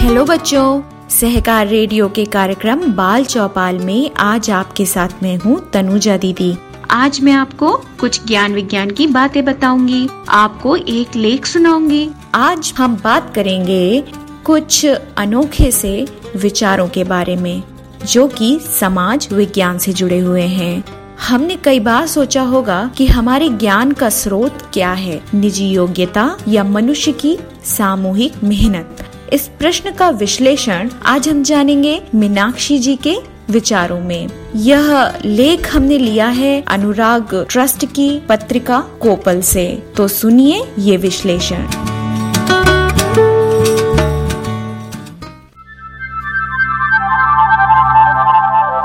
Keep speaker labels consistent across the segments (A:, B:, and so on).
A: Hello बच्चों, सहकार radio के कार्यक्रम बाल चौपाल में आज आपके साथ में हूँ तनुजा दीदी। आज मैं आपको कुछ ज्ञान विज्ञान की बातें बताऊँगी, आपको एक लेख सुनाऊँगी। आज हम बात करेंगे कुछ अनोखे से विचारों के बारे में, जो कि समाज विज्ञान से जुड़े हुए हैं। हमने कई बार सोचा होगा कि हमारे ज्ञान का स्रोत क्या है, निजी योग्यता या मनुष्य की सामूहिक मेहनत। इस प्रश्न का विश्लेषण आज हम जानेंगे मीनाक्षी जी के विचारों में। यह लेख हमने लिया है अनुराग ट्रस्ट की पत्रिका कोपल से। तो सुनिए ये विश्लेषण।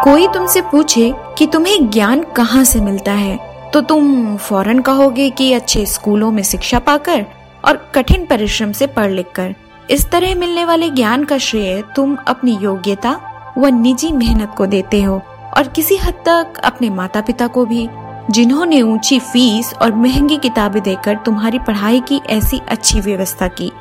A: कोई तुमसे पूछे कि तुम्हें ज्ञान कहाँ से मिलता है तो तुम फ़ौरन कहोगे कि अच्छे स्कूलों में शिक्षा पाकर और कठिन परिश्रम से पढ़ लिख कर इस तरह मिलने वाले ज्ञान का श्रेय तुम अपनी योग्यता व निजी मेहनत को देते हो और किसी हद तक अपने माता पिता को भी, जिन्होंने ऊँची फ़ीस और महँगी किताबें देकर तुम्हारी पढ़ाई की ऐसी अच्छी व्यवस्था की।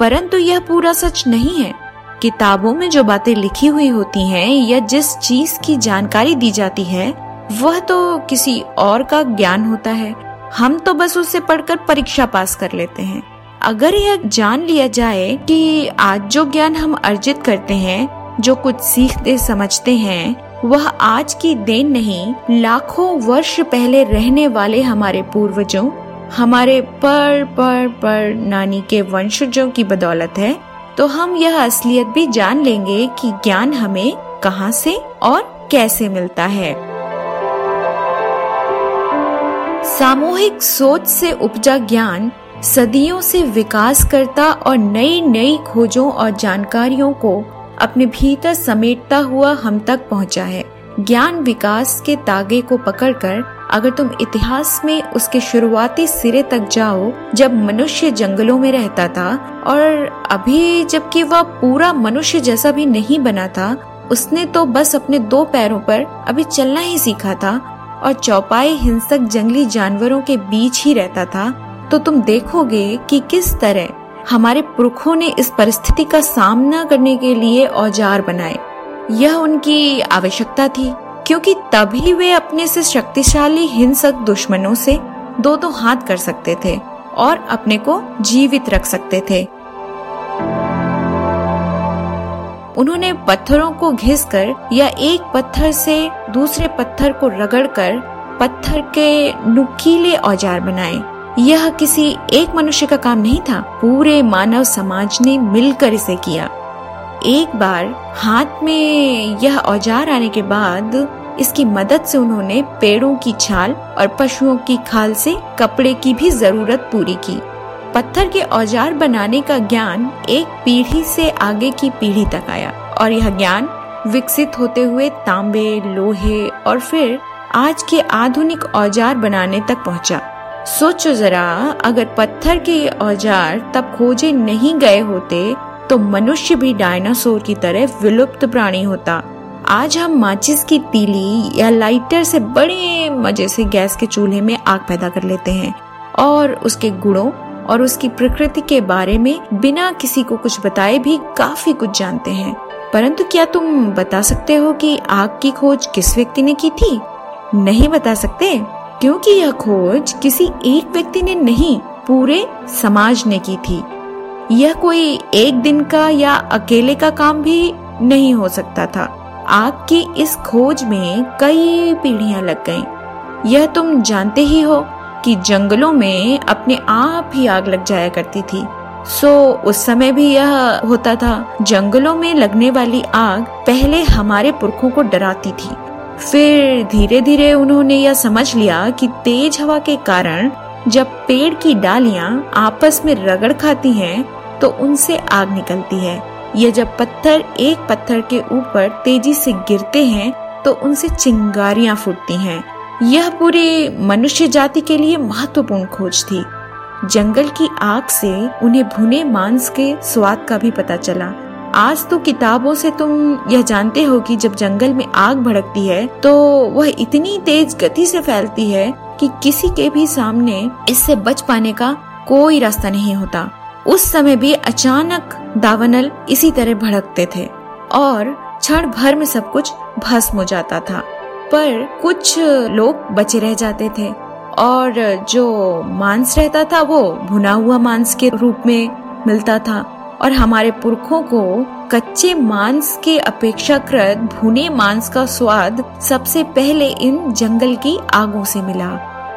A: परंतु यह पूरा सच नहीं है। किताबों में जो बातें लिखी हुई होती हैं या जिस चीज़ की जानकारी दी जाती है, वह तो किसी और का ज्ञान होता है। हम तो बस उससे पढ़कर परीक्षा पास कर लेते हैं। अगर यह जान लिया जाए कि आज जो ज्ञान हम अर्जित करते हैं, जो कुछ सीखते, समझते हैं, वह आज की देन नहीं, लाखों वर्ष पहले रहने वाले हमारे पूर्वजों, हमारे पर पर पर नानी के वंशजों की बदौलत है तो हम यह असलियत भी जान लेंगे कि ज्ञान हमें कहाँ से और कैसे मिलता है। सामूहिक सोच से उपजा ज्ञान सदियों से विकास करता और नई नई खोजों और जानकारियों को अपने भीतर समेटता हुआ हम तक पहुँचा है। ज्ञान विकास के तागे को पकड़कर अगर तुम इतिहास में उसके शुरुआती सिरे तक जाओ, जब मनुष्य जंगलों में रहता था और अभी जबकि वह पूरा मनुष्य जैसा भी नहीं बना था, उसने तो बस अपने दो पैरों पर अभी चलना ही सीखा था और चौपाए हिंसक जंगली जानवरों के बीच ही रहता था। तो तुम देखोगे कि किस तरह हमारे पुरखों ने इस परिस्थिति का सामना करने के लिए औज़ार बनाए। यह उनकी आवश्यकता थी, क्योंकि तभी वे अपने से शक्तिशाली हिंसक दुश्मनों से दो दो हाथ कर सकते थे और अपने को जीवित रख सकते थे। उन्होंने पत्थरों को घिसकर या एक पत्थर से दूसरे पत्थर को रगड़कर पत्थर के नुकीले औज़ार बनाए। यह किसी एक मनुष्य का काम नहीं था। पूरे मानव समाज ने मिलकर इसे किया। एक बार हाथ में यह औज़ार आने के बाद इसकी मदद से उन्होंने पेड़ों की छाल और पशुओं की खाल से कपड़े की भी ज़रूरत पूरी की। पत्थर के औज़ार बनाने का ज्ञान एक पीढ़ी से आगे की पीढ़ी तक आया और यह ज्ञान विकसित होते हुए तांबे, लोहे और फिर आज के आधुनिक औज़ार बनाने तक पहुँचा। सोचो जरा, अगर पत्थर के ये औज़ार तब खोजे नहीं गए होते तो मनुष्य भी डायनासोर की तरह विलुप्त प्राणी होता। आज हम माचिस की तीली या लाइटर से बड़े मज़े से गैस के चूल्हे में आग पैदा कर लेते हैं, और उसके गुणों और उसकी प्रकृति के बारे में बिना किसी को कुछ बताए भी काफ़ी कुछ जानते हैं। परंतु क्या तुम बता सकते हो कि आग की खोज किस व्यक्ति ने की थी? नहीं बता सकते? क्योंकि यह खोज किसी एक व्यक्ति ने नहीं, पूरे समाज ने की थी। यह कोई एक दिन का या अकेले का काम भी नहीं हो सकता था। आग की इस खोज में कई पीढ़ियाँ लग गईं। यह तुम जानते ही हो कि जंगलों में अपने आप ही आग लग जाया करती थी। सो, उस समय भी यह होता था, जंगलों में लगने वाली आग पहले हमारे पुरखों को डराती थी। फिर धीरे धीरे उन्होंने यह समझ लिया कि तेज हवा के कारण जब पेड़ की डालियाँ आपस में रगड़ खाती हैं, तो उनसे आग निकलती है। या जब पत्थर एक पत्थर के ऊपर तेज़ी से गिरते हैं तो उनसे चिंगारियाँ फूटती हैं। यह पूरे मनुष्य जाति के लिए महत्वपूर्ण खोज थी। जंगल की आग से उन्हें भुने मांस के स्वाद का भी पता चला। आज तो किताबों से तुम यह जानते हो कि जब जंगल में आग भड़कती है तो वह इतनी तेज गति से फैलती है कि किसी के भी सामने इससे बच पाने का कोई रास्ता नहीं होता। उस समय भी अचानक दावनल इसी तरह भड़कते थे और क्षण भर में सब कुछ भस्म हो जाता था। पर कुछ लोग बचे रह जाते थे और जो मांस रहता था, वो भुना हुआ मांस के रूप में मिलता था। और हमारे पुरखों को कच्चे मांस के अपेक्षाकृत भुने मांस का स्वाद सबसे पहले इन जंगल की आगों से मिला।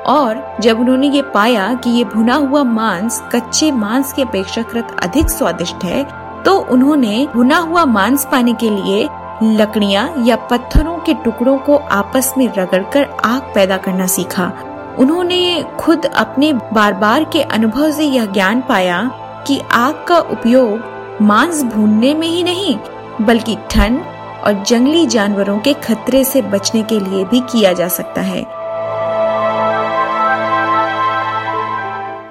A: और जब उन्होंने ये पाया कि ये भुना हुआ मांस कच्चे मांस के अपेक्षाकृत अधिक स्वादिष्ट है तो उन्होंने भुना हुआ मांस पाने के लिए लकड़ियाँ या पत्थरों के टुकड़ों को आपस में रगड़कर आग पैदा करना सीखा। उन्होंने खुद अपने बार बार के अनुभव से यह ज्ञान पाया कि आग का उपयोग मांस भूनने में ही नहीं, बल्कि ठंड और जंगली जानवरों के खतरे से बचने के लिए भी किया जा सकता है।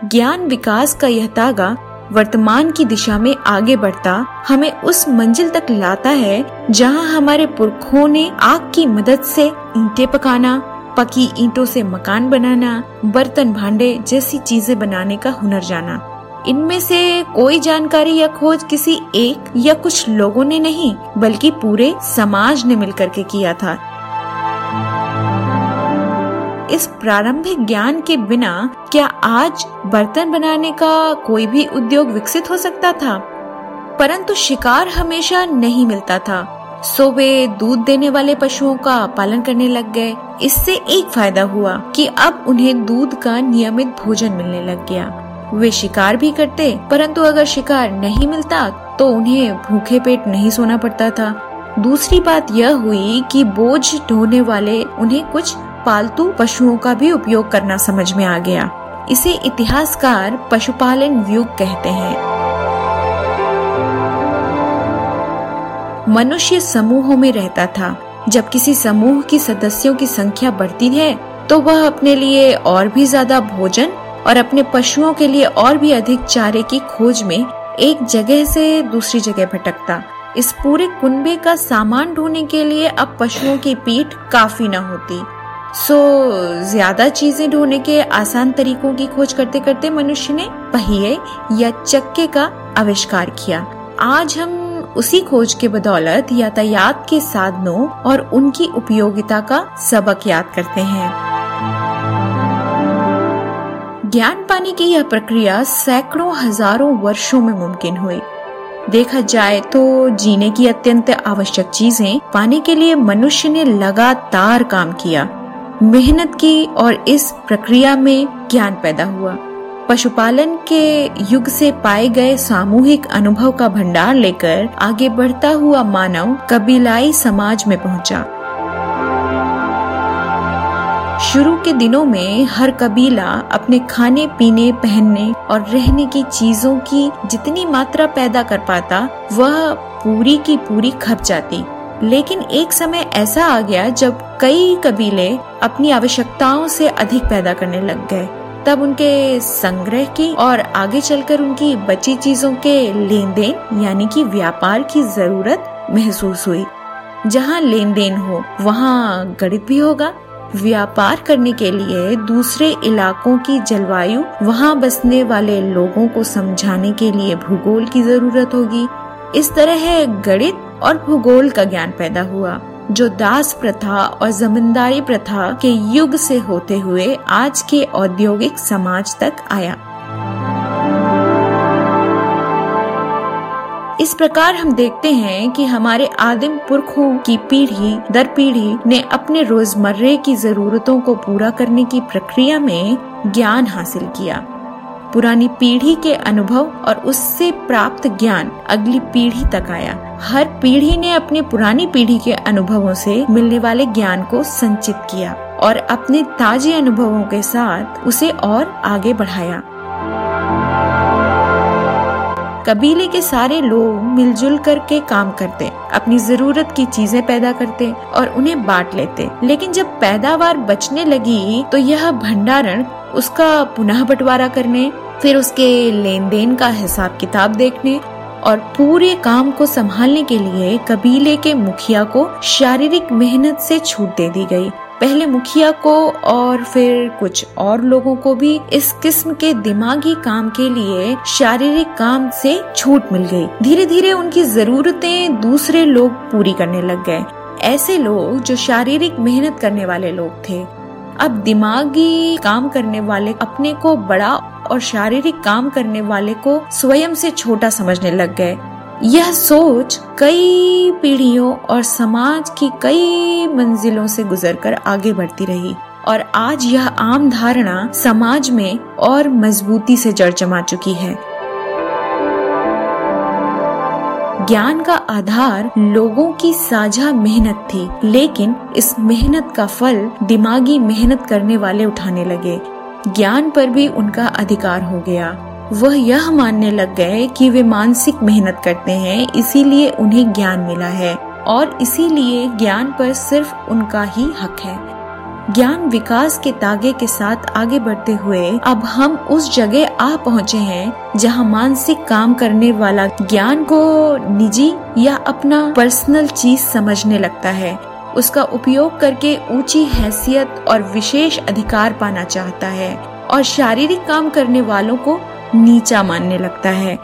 A: ज्ञान विकास का यह तागा वर्तमान की दिशा में आगे बढ़ता, हमें उस मंजिल तक लाता है जहाँ हमारे पुरखों ने आग की मदद से ईंटें पकाना, पकी ईंटों से मकान बनाना, बर्तन भांडे जैसी चीज़ें बनाने का हुनर जाना। इनमें से कोई जानकारी या खोज किसी एक या कुछ लोगों ने नहीं, बल्कि पूरे समाज ने मिलकर के किया था। इस प्रारंभिक ज्ञान के बिना क्या आज बर्तन बनाने का कोई भी उद्योग विकसित हो सकता था? परंतु शिकार हमेशा नहीं मिलता था। सो वे दूध देने वाले पशुओं का पालन करने लग गए। इससे एक फ़ायदा हुआ कि अब उन्हें दूध का नियमित भोजन मिलने लग गया। वे शिकार भी करते, परंतु अगर शिकार नहीं मिलता तो उन्हें भूखे पेट नहीं सोना पड़ता था। दूसरी बात यह हुई कि बोझ ढोने वाले उन्हें कुछ पालतू पशुओं का भी उपयोग करना समझ में आ गया। इसे इतिहासकार पशुपालन युग कहते हैं। मनुष्य समूहों में रहता था। जब किसी समूह की सदस्यों की संख्या बढ़ती है तो वह अपने लिए और भी ज़्यादा भोजन और अपने पशुओं के लिए और भी अधिक चारे की खोज में एक जगह से दूसरी जगह भटकता। इस पूरे कुंबे का सामान ढोने के लिए अब पशुओं की पीठ काफ़ी न होती। सो, ज़्यादा चीज़ें ढोने के आसान तरीकों की खोज करते करते मनुष्य ने पहिए या चक्के का आविष्कार किया। आज हम उसी खोज के बदौलत यातायात के साधनों और उनकी उपयोगिता का सबक याद करते हैं। ज्ञान पाने की यह प्रक्रिया सैकड़ों हज़ारों वर्षों में मुमकिन हुई। देखा जाए तो जीने की अत्यंत आवश्यक चीज़ें पाने के लिए मनुष्य ने लगातार काम किया। मेहनत की और इस प्रक्रिया में ज्ञान पैदा हुआ। पशुपालन के युग से पाए गए सामूहिक अनुभव का भंडार लेकर आगे बढ़ता हुआ मानव कबीलाई समाज में पहुँचा। शुरू के दिनों में हर कबीला अपने खाने, पीने, पहनने और रहने की चीज़ों की जितनी मात्रा पैदा कर पाता, वह पूरी की पूरी खप जाती। लेकिन एक समय ऐसा आ गया जब कई कबीले अपनी आवश्यकताओं से अधिक पैदा करने लग गए। तब उनके संग्रह की और आगे चलकर उनकी बची चीज़ों के लेन देन यानी कि व्यापार की ज़रूरत महसूस हुई। जहाँ लेन देन हो, वहाँ गणित भी होगा। व्यापार करने के लिए दूसरे इलाकों की जलवायु वहाँ बसने वाले लोगों को समझाने के लिए भूगोल की ज़रूरत होगी। इस तरह गणित और भूगोल का ज्ञान पैदा हुआ, जो दास प्रथा और जमींदारी प्रथा के युग से होते हुए आज के औद्योगिक समाज तक आया। इस प्रकार हम देखते हैं कि हमारे आदिम पुरखों की पीढ़ी दर पीढ़ी ने अपने रोजमर्रे की जरूरतों को पूरा करने की प्रक्रिया में ज्ञान हासिल किया। पुरानी पीढ़ी के अनुभव और उससे प्राप्त ज्ञान अगली पीढ़ी तक आया। हर पीढ़ी ने अपने पुरानी पीढ़ी के अनुभवों से मिलने वाले ज्ञान को संचित किया और अपने ताजे अनुभवों के साथ उसे और आगे बढ़ाया। कबीले के सारे लोग मिलजुल कर के काम करते, अपनी ज़रूरत की चीज़ें पैदा करते और उन्हें बांट लेते। लेकिन जब पैदावार बचने लगी तो यह भंडारण उसका पुनः बंटवारा करने, फिर उसके लेन देन का हिसाब किताब देखने और पूरे काम को संभालने के लिए कबीले के मुखिया को शारीरिक मेहनत से छूट दे दी गई। पहले मुखिया को और फिर कुछ और लोगों को भी इस किस्म के दिमागी काम के लिए शारीरिक काम से छूट मिल गई। धीरे धीरे उनकी जरूरतें दूसरे लोग पूरी करने लग गए। ऐसे लोग जो शारीरिक मेहनत करने वाले लोग थे। अब दिमागी काम करने वाले अपने को बड़ा और शारीरिक काम करने वाले को स्वयं से छोटा समझने लग गए। यह सोच कई पीढ़ियों और समाज की कई मंजिलों से गुजरकर आगे बढ़ती रही। और आज यह आम धारणा समाज में और मजबूती से जड़ जमा चुकी है। ज्ञान का आधार लोगों की साझा मेहनत थी, लेकिन इस मेहनत का फल दिमागी मेहनत करने वाले उठाने लगे। ज्ञान पर भी उनका अधिकार हो गया। वह यह मानने लग गए कि वे मानसिक मेहनत करते हैं, इसीलिए उन्हें ज्ञान मिला है। और इसीलिए ज्ञान पर सिर्फ़ उनका ही हक है। ज्ञान विकास के तागे के साथ आगे बढ़ते हुए अब हम उस जगह आ पहुँचे हैं, जहाँ मानसिक काम करने वाला ज्ञान को निजी या अपना पर्सनल चीज़ समझने लगता है। उसका उपयोग करके ऊँची हैसियत और विशेष अधिकार पाना चाहता है। और शारीरिक काम करने वालों को नीचा मानने लगता है।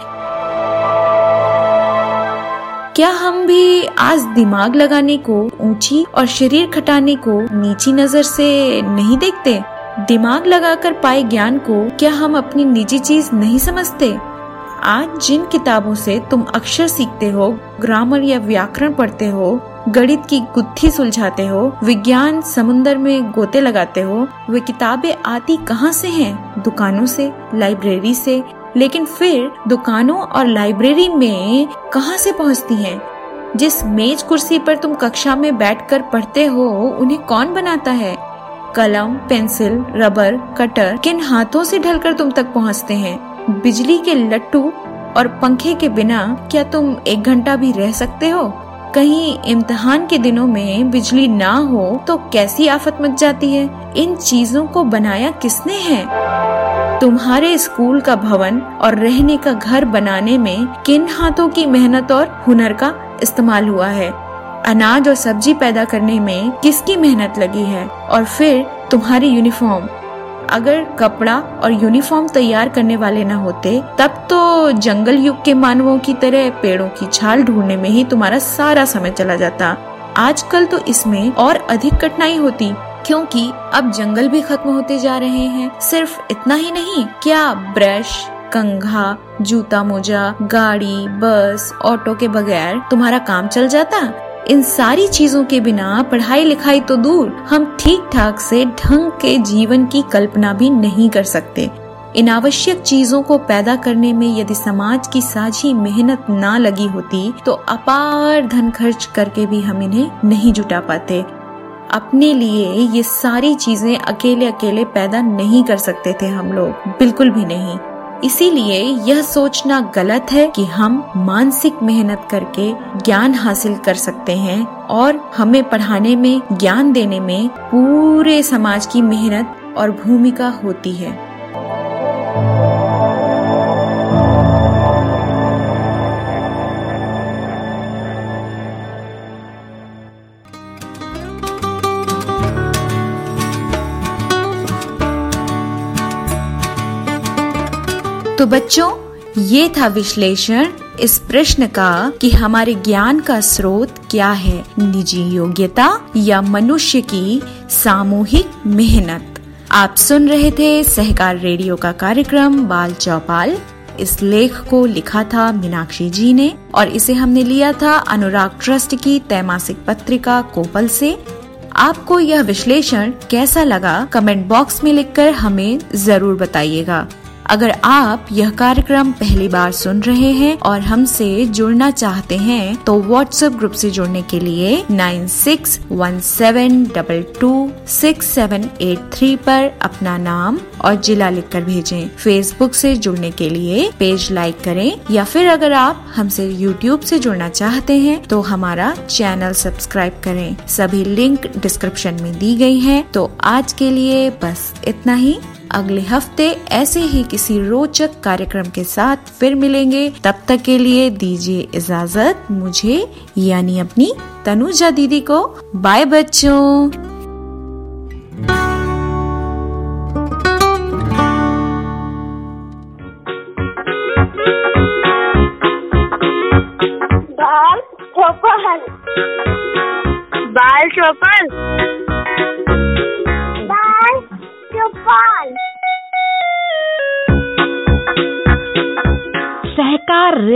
A: क्या हम भी आज दिमाग लगाने को, ऊँची और शरीर खटाने को नीची नज़र से नहीं देखते? दिमाग लगाकर पाए ज्ञान को क्या हम अपनी निजी चीज़ नहीं समझते? आज जिन किताबों से तुम अक्षर सीखते हो, ग्रामर या व्याकरण पढ़ते हो गणित की गुत्थी सुलझाते हो, विज्ञान समुन्दर में गोते लगाते हो, वे किताबें आती कहाँ से हैं? दुकानों से, लाइब्रेरी से, लेकिन फिर दुकानों और लाइब्रेरी में कहाँ से पहुँचती हैं? जिस मेज कुर्सी पर तुम कक्षा में बैठकर पढ़ते हो, उन्हें कौन बनाता है कलम, पेंसिल, रबर, कटर किन हाथों से ढलकर तुम तक पहुँचते हैं बिजली के लट्टू और पंखे के बिना क्या तुम एक घंटा भी रह सकते हो कहीं इम्तिहान के दिनों में बिजली ना हो तो कैसी आफत मच जाती है? इन चीज़ों को बनाया किसने है? तुम्हारे स्कूल का भवन और रहने का घर बनाने में किन हाथों की मेहनत और हुनर का इस्तेमाल हुआ है? अनाज और सब्ज़ी पैदा करने में किसकी मेहनत लगी है? और फिर तुम्हारी यूनिफॉर्म। अगर कपड़ा और यूनिफॉर्म तैयार करने वाले न होते, तब तो जंगल युग के मानवों की तरह पेड़ों की छाल ढूँढने में ही तुम्हारा सारा समय चला जाता। आजकल तो इसमें और अधिक कठिनाई होती, क्योंकि अब जंगल भी खत्म होते जा रहे हैं। सिर्फ़ इतना ही नहीं, क्या ब्रश, कंघा, जूता मोजा, गाड़ी, बस, ऑटो के बगैर तुम्हारा काम चल जाता? इन सारी चीज़ों के बिना पढ़ाई लिखाई तो दूर, हम ठीक ठाक से ढंग के जीवन की कल्पना भी नहीं कर सकते। इन आवश्यक चीज़ों को पैदा करने में यदि समाज की साझी मेहनत ना लगी होती तो अपार धन खर्च करके भी हम इन्हें नहीं जुटा पाते। अपने लिए ये सारी चीज़ें अकेले अकेले पैदा नहीं कर सकते थे हम लोग, बिल्कुल भी नहीं। इसीलिए यह सोचना गलत है कि हम मानसिक मेहनत करके ज्ञान हासिल कर सकते हैं और हमें पढ़ाने में, ज्ञान देने में पूरे समाज की मेहनत और भूमिका होती है। तो बच्चों, ये था विश्लेषण इस प्रश्न का कि हमारे ज्ञान का स्रोत क्या है? निजी योग्यता या मनुष्य की सामूहिक मेहनत? आप सुन रहे थे सहकार रेडियो का कार्यक्रम बाल चौपाल। इस लेख को लिखा था मीनाक्षी जी ने और इसे हमने लिया था अनुराग ट्रस्ट की त्रैमासिक पत्रिका कोपल से। आपको यह विश्लेषण कैसा लगा? कमेंट बॉक्स में लिखकर हमें ज़रूर बताइएगा। अगर आप यह कार्यक्रम पहली बार सुन रहे हैं और हमसे जुड़ना चाहते हैं तो व्हाट्सएप ग्रुप से जुड़ने के लिए nine six one seven double two six seven eight three पर अपना नाम और जिला लिखकर भेजें। फेसबुक से जुड़ने के लिए पेज लाइक करें या फिर अगर आप हमसे यूट्यूब से जुड़ना चाहते हैं तो हमारा चैनल सब्सक्राइब करें। सभी लिंक डिस्क्रिप्शन में दी गई है। तो आज के लिए बस इतना ही। अगले हफ़्ते ऐसे ही किसी रोचक कार्यक्रम के साथ फिर मिलेंगे। तब तक के लिए दीजिए इजाज़त। मुझे यानी अपनी तनुजा दीदी को। बाय बच्चों।
B: बाल चौपन
C: बाल चौपन